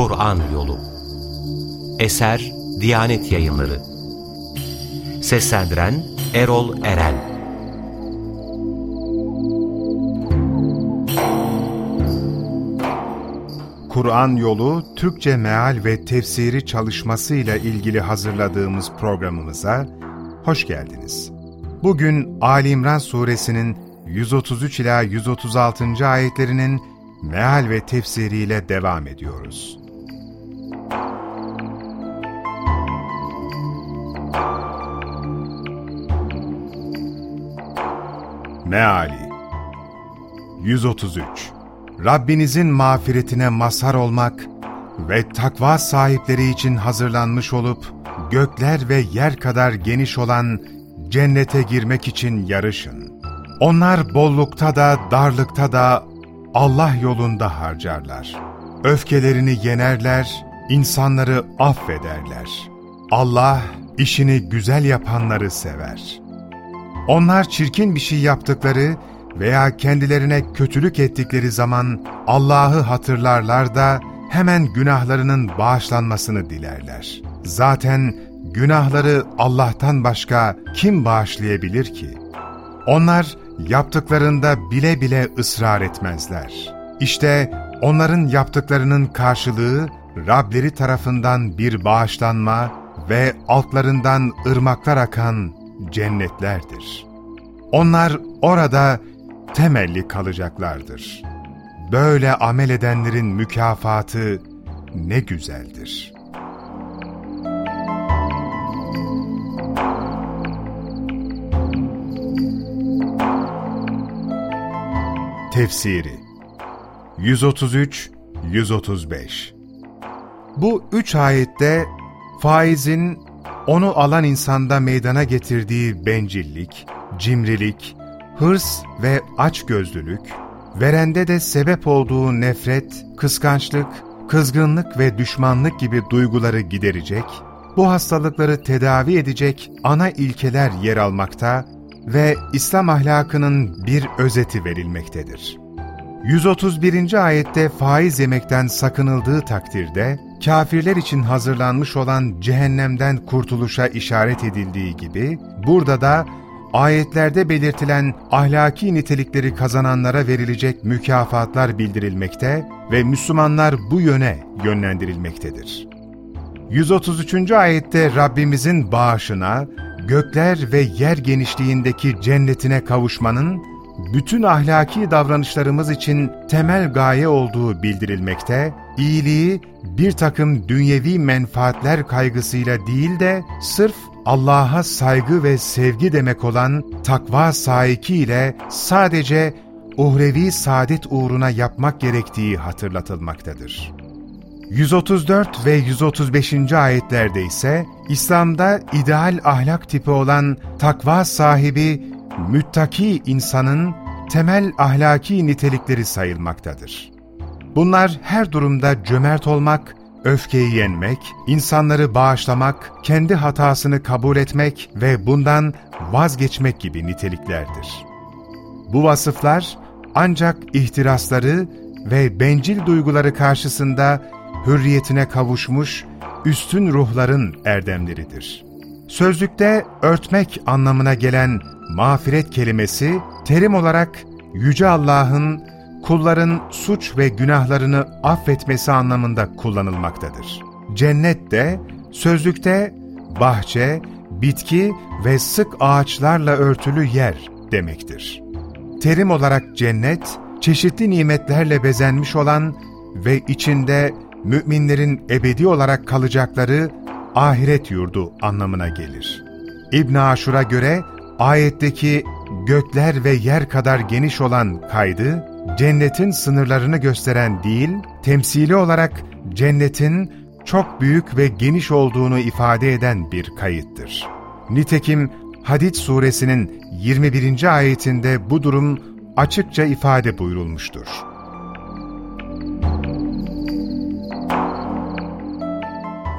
Kur'an Yolu. Eser Diyanet Yayınları. Seslendiren Erol Eren. Kur'an Yolu Türkçe Meal ve Tefsiri çalışmasıyla ilgili hazırladığımız programımıza hoş geldiniz. Bugün Ali İmran Suresinin 133 ila 136. ayetlerinin meal ve tefsiriyle devam ediyoruz. Meali 133 Rabbinizin mağfiretine mazhar olmak ve takva sahipleri için hazırlanmış olup gökler ve yer kadar geniş olan cennete girmek için yarışın. Onlar bollukta da darlıkta da Allah yolunda harcarlar. Öfkelerini yenerler, insanları affederler. Allah işini güzel yapanları sever. Onlar çirkin bir şey yaptıkları veya kendilerine kötülük ettikleri zaman Allah'ı hatırlarlar da hemen günahlarının bağışlanmasını dilerler. Zaten günahları Allah'tan başka kim bağışlayabilir ki? Onlar yaptıklarında bile bile ısrar etmezler. İşte onların yaptıklarının karşılığı Rableri tarafından bir bağışlanma ve altlarından ırmaklar akan cennetlerdir. Onlar orada temelli kalacaklardır. Böyle amel edenlerin mükafatı ne güzeldir. Tefsiri. 133-135 Bu üç ayette faizin onu alan insanda meydana getirdiği bencillik, cimrilik, hırs ve açgözlülük, verende de sebep olduğu nefret, kıskançlık, kızgınlık ve düşmanlık gibi duyguları giderecek, bu hastalıkları tedavi edecek ana ilkeler yer almakta ve İslam ahlakının bir özeti verilmektedir. 131. ayette faiz yemekten sakınıldığı takdirde, kafirler için hazırlanmış olan cehennemden kurtuluşa işaret edildiği gibi, burada da ayetlerde belirtilen ahlaki nitelikleri kazananlara verilecek mükafatlar bildirilmekte ve Müslümanlar bu yöne yönlendirilmektedir. 133. ayette Rabbimizin bağışına, gökler ve yer genişliğindeki cennetine kavuşmanın, bütün ahlaki davranışlarımız için temel gaye olduğu bildirilmekte, iyiliği bir takım dünyevi menfaatler kaygısıyla değil de sırf Allah'a saygı ve sevgi demek olan takva saiki ile sadece uhrevi saadet uğruna yapmak gerektiği hatırlatılmaktadır. 134 ve 135. ayetlerde ise İslam'da ideal ahlak tipi olan takva sahibi, müttaki insanın temel ahlaki nitelikleri sayılmaktadır. Bunlar her durumda cömert olmak, öfkeyi yenmek, insanları bağışlamak, kendi hatasını kabul etmek ve bundan vazgeçmek gibi niteliklerdir. Bu vasıflar ancak ihtirasları ve bencil duyguları karşısında hürriyetine kavuşmuş üstün ruhların erdemleridir. Sözlükte örtmek anlamına gelen mağfiret kelimesi, terim olarak Yüce Allah'ın kulların suç ve günahlarını affetmesi anlamında kullanılmaktadır. Cennet de sözlükte bahçe, bitki ve sık ağaçlarla örtülü yer demektir. Terim olarak cennet, çeşitli nimetlerle bezenmiş olan ve içinde müminlerin ebedi olarak kalacakları ahiret yurdu anlamına gelir. İbn Aşur'a göre ayetteki gökler ve yer kadar geniş olan kaydı, cennetin sınırlarını gösteren değil, temsili olarak cennetin çok büyük ve geniş olduğunu ifade eden bir kayıttır. Nitekim Hadid suresinin 21. ayetinde bu durum açıkça ifade buyurulmuştur.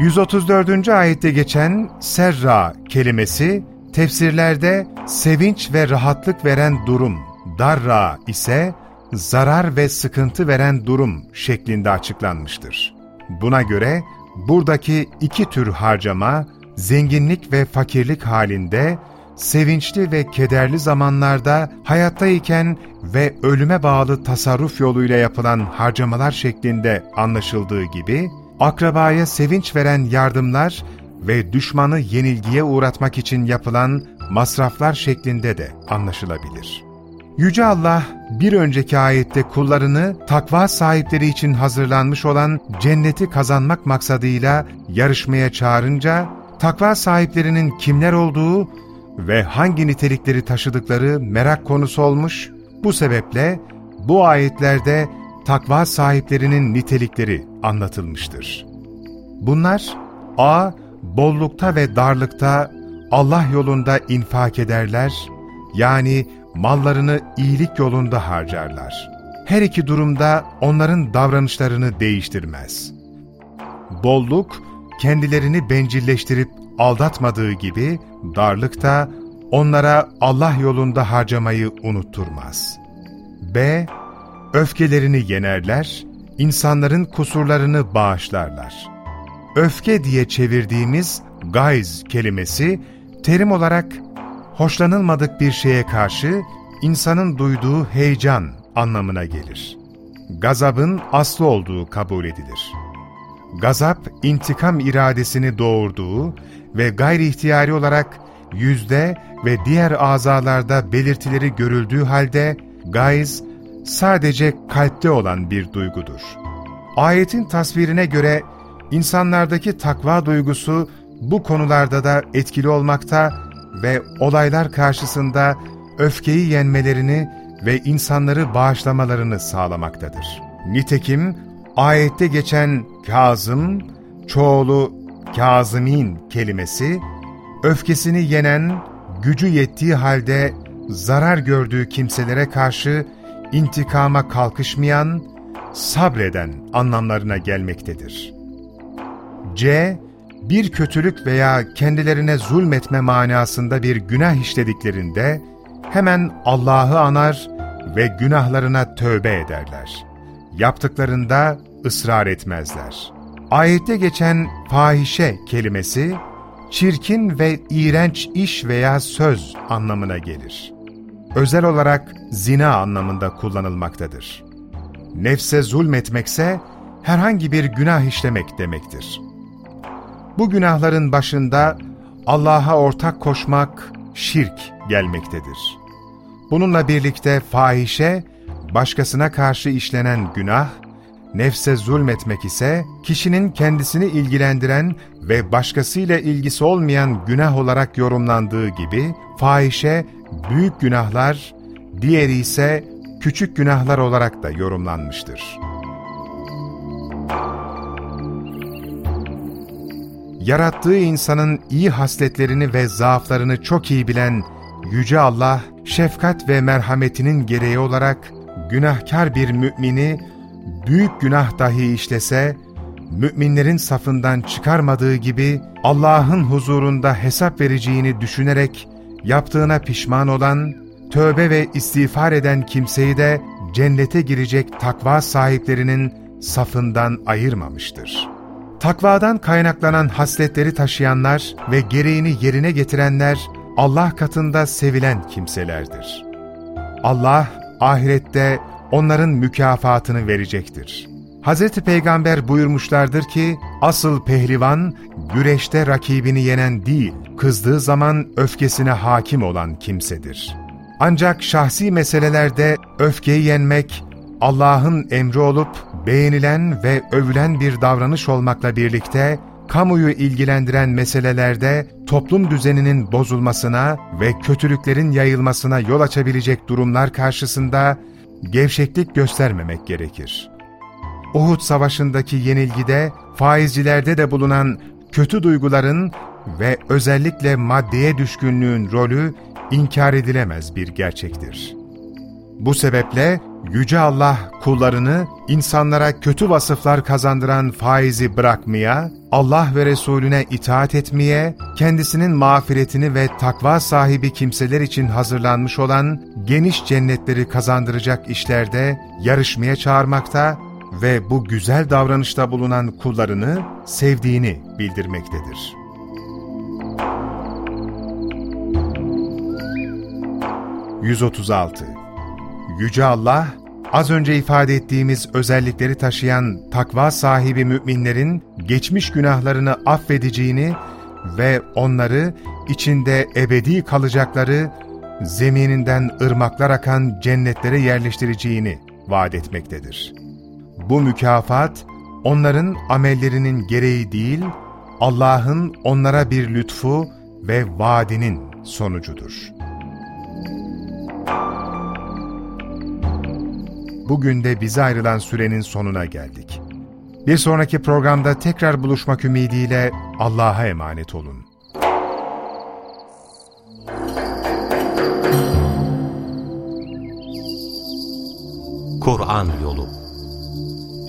...134. ayette geçen serra kelimesi Tefsirlerde sevinç ve rahatlık veren durum, darra ise zarar ve sıkıntı veren durum şeklinde açıklanmıştır. Buna göre buradaki iki tür harcama, zenginlik ve fakirlik halinde, sevinçli ve kederli zamanlarda hayattayken ve ölüme bağlı tasarruf yoluyla yapılan harcamalar şeklinde anlaşıldığı gibi, akrabaya sevinç veren yardımlar ve düşmanı yenilgiye uğratmak için yapılan masraflar şeklinde de anlaşılabilir. Yüce Allah bir önceki ayette kullarını takva sahipleri için hazırlanmış olan cenneti kazanmak maksadıyla yarışmaya çağırınca, takva sahiplerinin kimler olduğu ve hangi nitelikleri taşıdıkları merak konusu olmuş, bu sebeple bu ayetlerde takva sahiplerinin nitelikleri anlatılmıştır. Bunlar, a. Bollukta ve darlıkta Allah yolunda infak ederler, yani mallarını iyilik yolunda harcarlar. Her iki durumda onların davranışlarını değiştirmez. Bolluk, kendilerini bencilleştirip aldatmadığı gibi, darlık da onlara Allah yolunda harcamayı unutturmaz. B. Öfkelerini yenerler, insanların kusurlarını bağışlarlar. Öfke diye çevirdiğimiz gayz kelimesi, terim olarak hoşlanılmadık bir şeye karşı insanın duyduğu heyecan anlamına gelir. Gazabın aslı olduğu kabul edilir. Gazap, intikam iradesini doğurduğu ve gayri ihtiyari olarak yüzde ve diğer azalarda belirtileri görüldüğü halde gayz sadece kalpte olan bir duygudur. Ayetin tasvirine göre insanlardaki takva duygusu bu konularda da etkili olmakta ve olaylar karşısında öfkeyi yenmelerini ve insanları bağışlamalarını sağlamaktadır. Nitekim ayette geçen Kazım, çoğulu Kazımin kelimesi, öfkesini yenen, gücü yettiği halde zarar gördüğü kimselere karşı intikama kalkışmayan, sabreden anlamlarına gelmektedir. C bir kötülük veya kendilerine zulmetme manasında bir günah işlediklerinde hemen Allah'ı anar ve günahlarına tövbe ederler. Yaptıklarında ısrar etmezler. Ayette geçen fahişe kelimesi, çirkin ve iğrenç iş veya söz anlamına gelir. Özel olarak zina anlamında kullanılmaktadır. Nefse zulmetmekse herhangi bir günah işlemek demektir. Bu günahların başında Allah'a ortak koşmak, şirk gelmektedir. Bununla birlikte fahişe, başkasına karşı işlenen günah, nefse zulmetmek ise kişinin kendisini ilgilendiren ve başkasıyla ilgisi olmayan günah olarak yorumlandığı gibi fahişe büyük günahlar, diğeri ise küçük günahlar olarak da yorumlanmıştır. yarattığı insanın iyi hasletlerini ve zaaflarını çok iyi bilen Yüce Allah, şefkat ve merhametinin gereği olarak günahkar bir mümini büyük günah dahi işlese, müminlerin safından çıkarmadığı gibi Allah'ın huzurunda hesap vereceğini düşünerek yaptığına pişman olan, tövbe ve istiğfar eden kimseyi de cennete girecek takva sahiplerinin safından ayırmamıştır.'' Takvadan kaynaklanan hasletleri taşıyanlar ve gereğini yerine getirenler Allah katında sevilen kimselerdir. Allah ahirette onların mükafatını verecektir. Hz. Peygamber buyurmuşlardır ki, asıl pehlivan, güreşte rakibini yenen değil, kızdığı zaman öfkesine hakim olan kimsedir. Ancak şahsi meselelerde öfkeyi yenmek, Allah'ın emri olup beğenilen ve övülen bir davranış olmakla birlikte, kamuyu ilgilendiren meselelerde toplum düzeninin bozulmasına ve kötülüklerin yayılmasına yol açabilecek durumlar karşısında gevşeklik göstermemek gerekir. Uhud Savaşı'ndaki yenilgide faizcilerde de bulunan kötü duyguların ve özellikle maddeye düşkünlüğün rolü inkar edilemez bir gerçektir. Bu sebeple Yüce Allah kullarını insanlara kötü vasıflar kazandıran faizi bırakmaya, Allah ve Resulüne itaat etmeye, kendisinin mağfiretini ve takva sahibi kimseler için hazırlanmış olan geniş cennetleri kazandıracak işlerde yarışmaya çağırmakta ve bu güzel davranışta bulunan kullarını sevdiğini bildirmektedir. ...136 Yüce Allah, az önce ifade ettiğimiz özellikleri taşıyan takva sahibi müminlerin geçmiş günahlarını affedeceğini ve onları içinde ebedi kalacakları zemininden ırmaklar akan cennetlere yerleştireceğini vaat etmektedir. Bu mükafat, onların amellerinin gereği değil, Allah'ın onlara bir lütfu ve vaadinin sonucudur. Bugün de bize ayrılan sürenin sonuna geldik. Bir sonraki programda tekrar buluşmak ümidiyle Allah'a emanet olun. Kur'an Yolu